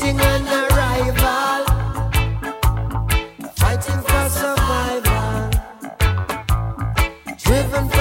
fighting an fighting for survival, driven.